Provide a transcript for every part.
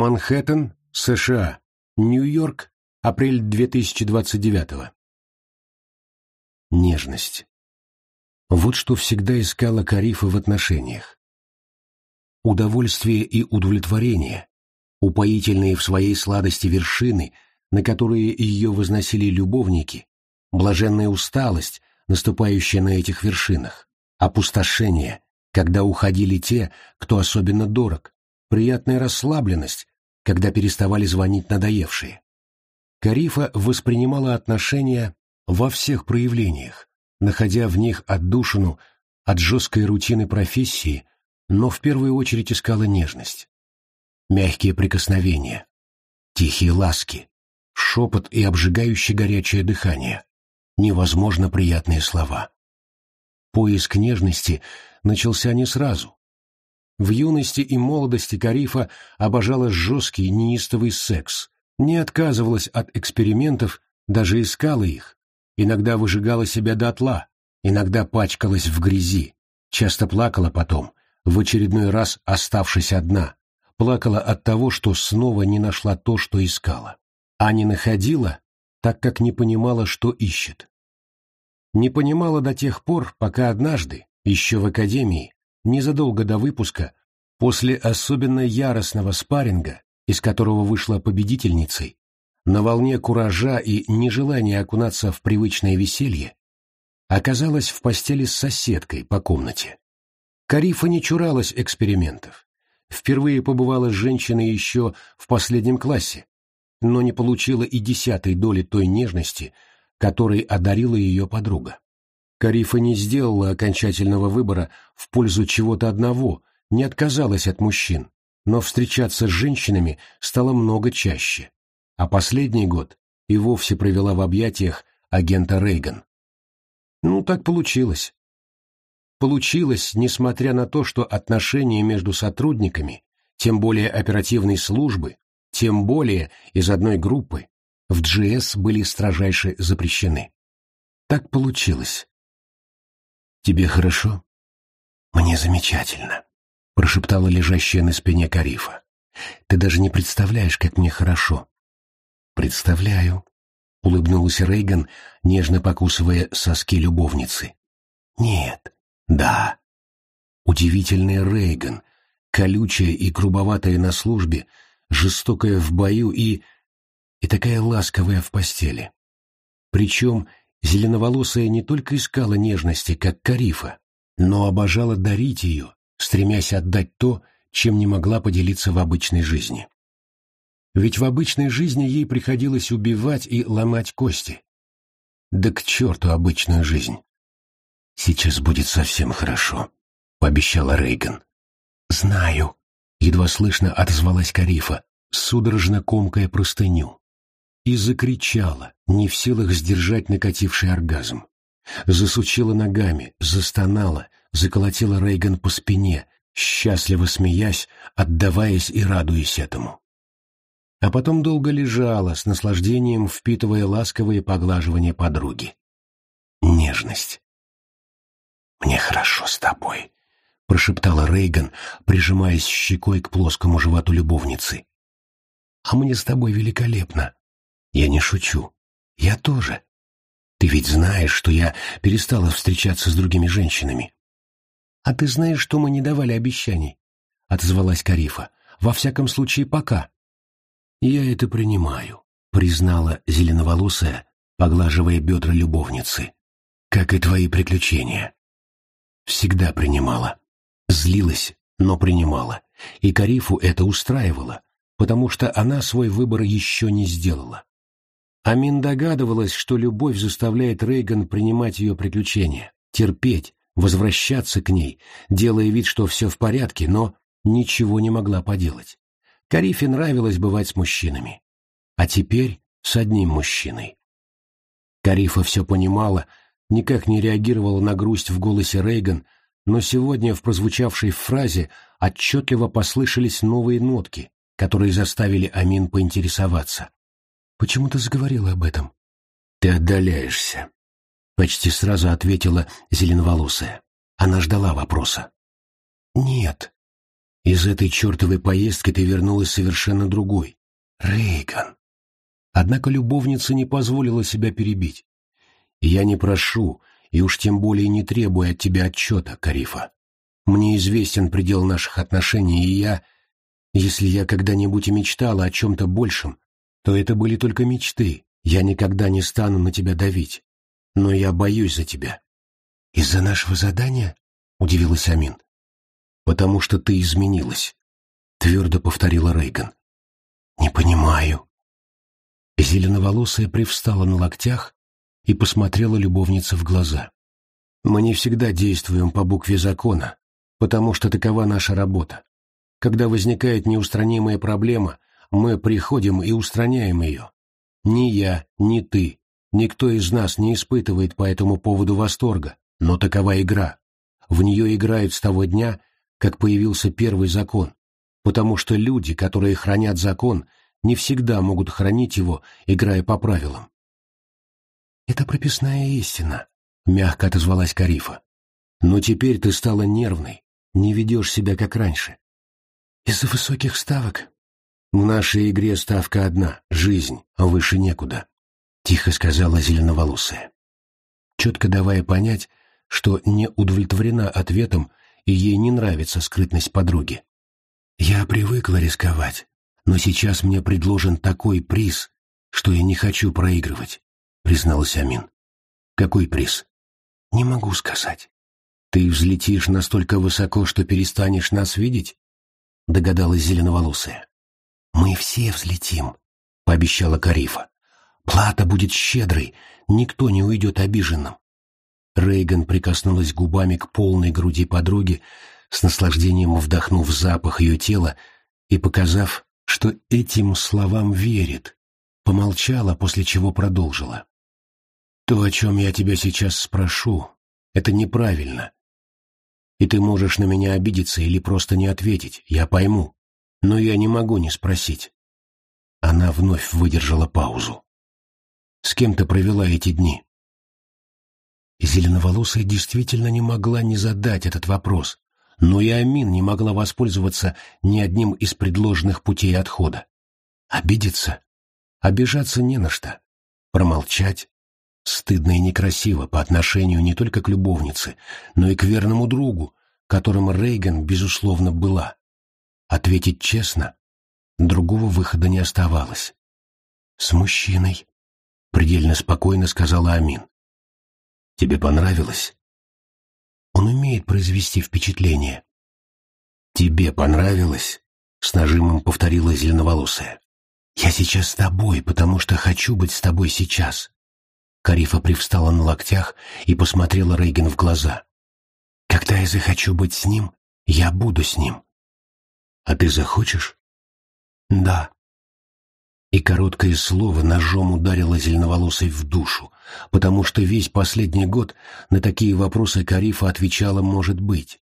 Манхэттен, США. Нью-Йорк, апрель 2029 Нежность. Вот что всегда искала Карифа в отношениях. Удовольствие и удовлетворение, упоительные в своей сладости вершины, на которые ее возносили любовники, блаженная усталость, наступающая на этих вершинах, опустошение, когда уходили те, кто особенно дорог, приятная расслабленность, когда переставали звонить надоевшие. Карифа воспринимала отношения во всех проявлениях, находя в них отдушину от жесткой рутины профессии, но в первую очередь искала нежность. Мягкие прикосновения, тихие ласки, шепот и обжигающее горячее дыхание, невозможно приятные слова. Поиск нежности начался не сразу. В юности и молодости Карифа обожала жесткий, неистовый секс, не отказывалась от экспериментов, даже искала их, иногда выжигала себя дотла, иногда пачкалась в грязи, часто плакала потом, в очередной раз оставшись одна, плакала от того, что снова не нашла то, что искала, а не находила, так как не понимала, что ищет. Не понимала до тех пор, пока однажды, еще в академии, незадолго до выпуска, после особенно яростного спарринга, из которого вышла победительницей, на волне куража и нежелания окунаться в привычное веселье, оказалась в постели с соседкой по комнате. Карифа не чуралась экспериментов. Впервые побывала с женщиной еще в последнем классе, но не получила и десятой доли той нежности, которой одарила ее подруга. Карифа не сделала окончательного выбора в пользу чего-то одного, не отказалась от мужчин, но встречаться с женщинами стало много чаще, а последний год и вовсе провела в объятиях агента Рейган. Ну, так получилось. Получилось, несмотря на то, что отношения между сотрудниками, тем более оперативной службы, тем более из одной группы, в GS были строжайше запрещены. Так получилось. «Тебе хорошо?» «Мне замечательно», — прошептала лежащая на спине Карифа. «Ты даже не представляешь, как мне хорошо». «Представляю», — улыбнулась Рейган, нежно покусывая соски любовницы. «Нет, да». Удивительная Рейган, колючая и грубоватая на службе, жестокая в бою и... и такая ласковая в постели. Причем Зеленоволосая не только искала нежности, как Карифа, но обожала дарить ее, стремясь отдать то, чем не могла поделиться в обычной жизни. Ведь в обычной жизни ей приходилось убивать и ломать кости. Да к черту обычную жизнь. «Сейчас будет совсем хорошо», — пообещала Рейган. «Знаю», — едва слышно отозвалась Карифа, судорожно комкая простыню и закричала, не в силах сдержать накативший оргазм. Засучила ногами, застонала, заколотила Рейган по спине, счастливо смеясь, отдаваясь и радуясь этому. А потом долго лежала, с наслаждением впитывая ласковые поглаживания подруги. Нежность. «Мне хорошо с тобой», — прошептала Рейган, прижимаясь щекой к плоскому животу любовницы. «А мне с тобой великолепно», я не шучу. Я тоже. Ты ведь знаешь, что я перестала встречаться с другими женщинами. А ты знаешь, что мы не давали обещаний? Отозвалась Карифа. Во всяком случае, пока. Я это принимаю, признала зеленоволосая, поглаживая бедра любовницы. Как и твои приключения. Всегда принимала. Злилась, но принимала. И Карифу это устраивало, потому что она свой выбор еще не сделала. Амин догадывалась, что любовь заставляет Рейган принимать ее приключения, терпеть, возвращаться к ней, делая вид, что все в порядке, но ничего не могла поделать. Карифе нравилось бывать с мужчинами. А теперь с одним мужчиной. Карифа все понимала, никак не реагировала на грусть в голосе Рейган, но сегодня в прозвучавшей фразе отчетливо послышались новые нотки, которые заставили Амин поинтересоваться. Почему ты заговорила об этом? Ты отдаляешься. Почти сразу ответила зеленоволосая. Она ждала вопроса. Нет. Из этой чертовой поездки ты вернулась совершенно другой. Рейган. Однако любовница не позволила себя перебить. Я не прошу, и уж тем более не требую от тебя отчета, Карифа. Мне известен предел наших отношений, и я, если я когда-нибудь и мечтала о чем-то большем, то это были только мечты. Я никогда не стану на тебя давить. Но я боюсь за тебя. Из-за нашего задания? Удивилась Амин. Потому что ты изменилась, твердо повторила Рейган. Не понимаю. Зеленоволосая привстала на локтях и посмотрела любовнице в глаза. Мы не всегда действуем по букве закона, потому что такова наша работа. Когда возникает неустранимая проблема, мы приходим и устраняем ее. Ни я, ни ты, никто из нас не испытывает по этому поводу восторга, но такова игра. В нее играют с того дня, как появился первый закон, потому что люди, которые хранят закон, не всегда могут хранить его, играя по правилам. «Это прописная истина», — мягко отозвалась Карифа. «Но теперь ты стала нервной, не ведешь себя как раньше. Из-за высоких ставок в нашей игре ставка одна — жизнь, а выше некуда, — тихо сказала зеленоволосая. Четко давая понять, что не удовлетворена ответом и ей не нравится скрытность подруги. «Я привыкла рисковать, но сейчас мне предложен такой приз, что я не хочу проигрывать», — призналась Амин. «Какой приз?» «Не могу сказать». «Ты взлетишь настолько высоко, что перестанешь нас видеть?» — догадалась зеленоволосая. «Мы все взлетим», — пообещала Карифа. «Плата будет щедрой, никто не уйдет обиженным». Рейган прикоснулась губами к полной груди подруги, с наслаждением вдохнув запах ее тела и показав, что этим словам верит, помолчала, после чего продолжила. «То, о чем я тебя сейчас спрошу, это неправильно. И ты можешь на меня обидеться или просто не ответить, я пойму но я не могу не спросить. Она вновь выдержала паузу. «С кем ты провела эти дни?» Зеленоволосая действительно не могла не задать этот вопрос, но и Амин не могла воспользоваться ни одним из предложенных путей отхода. Обидеться? Обижаться не на что. Промолчать? Стыдно и некрасиво по отношению не только к любовнице, но и к верному другу, которым Рейган, безусловно, была. Ответить честно, другого выхода не оставалось. «С мужчиной», — предельно спокойно сказала Амин. «Тебе понравилось?» «Он умеет произвести впечатление». «Тебе понравилось?» — с нажимом повторила зеленоволосая. «Я сейчас с тобой, потому что хочу быть с тобой сейчас». Карифа привстала на локтях и посмотрела Рейген в глаза. «Когда я захочу быть с ним, я буду с ним. А ты захочешь? Да. И короткое слово ножом ударило зеленоволосой в душу, потому что весь последний год на такие вопросы Карифа отвечала «может быть».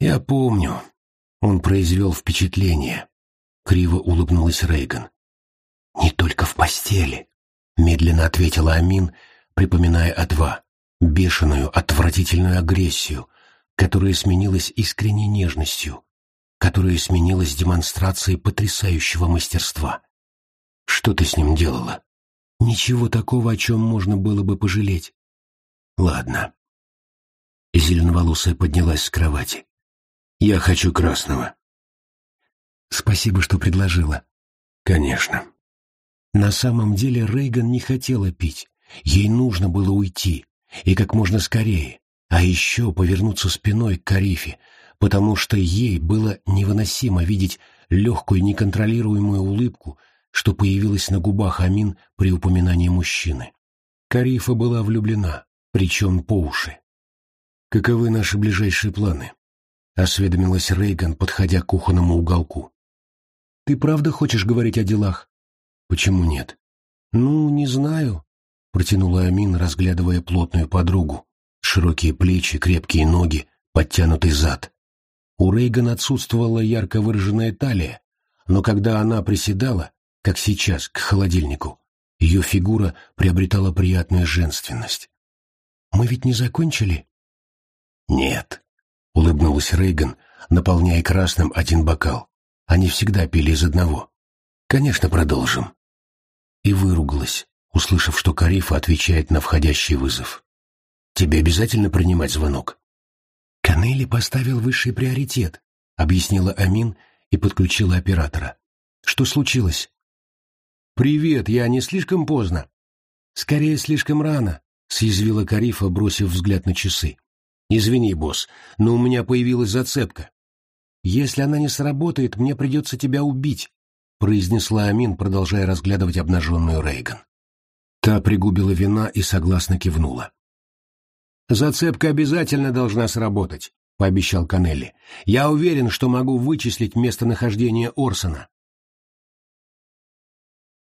Я помню. Он произвел впечатление. Криво улыбнулась Рейган. «Не только в постели», — медленно ответила Амин, припоминая Адва, бешеную, отвратительную агрессию, которая сменилась искренней нежностью, которая сменилась демонстрацией потрясающего мастерства. Что ты с ним делала? Ничего такого, о чем можно было бы пожалеть. Ладно. Зеленоволосая поднялась с кровати. Я хочу красного. Спасибо, что предложила. Конечно. На самом деле Рейган не хотела пить. Ей нужно было уйти, и как можно скорее, а еще повернуться спиной к Карифе, потому что ей было невыносимо видеть легкую неконтролируемую улыбку, что появилась на губах Амин при упоминании мужчины. Карифа была влюблена, причем по уши. «Каковы наши ближайшие планы?» — осведомилась Рейган, подходя к кухонному уголку. «Ты правда хочешь говорить о делах?» «Почему нет?» «Ну, не знаю», — протянула Амин, разглядывая плотную подругу. Широкие плечи, крепкие ноги, подтянутый зад. У Рейган отсутствовала ярко выраженная талия, но когда она приседала, как сейчас, к холодильнику, ее фигура приобретала приятную женственность. «Мы ведь не закончили?» «Нет». — улыбнулась Рейган, наполняя красным один бокал. Они всегда пили из одного. «Конечно, продолжим». И выругалась, услышав, что Карифа отвечает на входящий вызов. «Тебе обязательно принимать звонок?» «Канелли поставил высший приоритет», — объяснила Амин и подключила оператора. «Что случилось?» «Привет, я не слишком поздно?» «Скорее, слишком рано», — съязвила Карифа, бросив взгляд на часы. «Извини, босс, но у меня появилась зацепка. Если она не сработает, мне придется тебя убить», — произнесла Амин, продолжая разглядывать обнаженную Рейган. Та пригубила вина и согласно кивнула. «Зацепка обязательно должна сработать», — пообещал Канелли. «Я уверен, что могу вычислить местонахождение Орсона».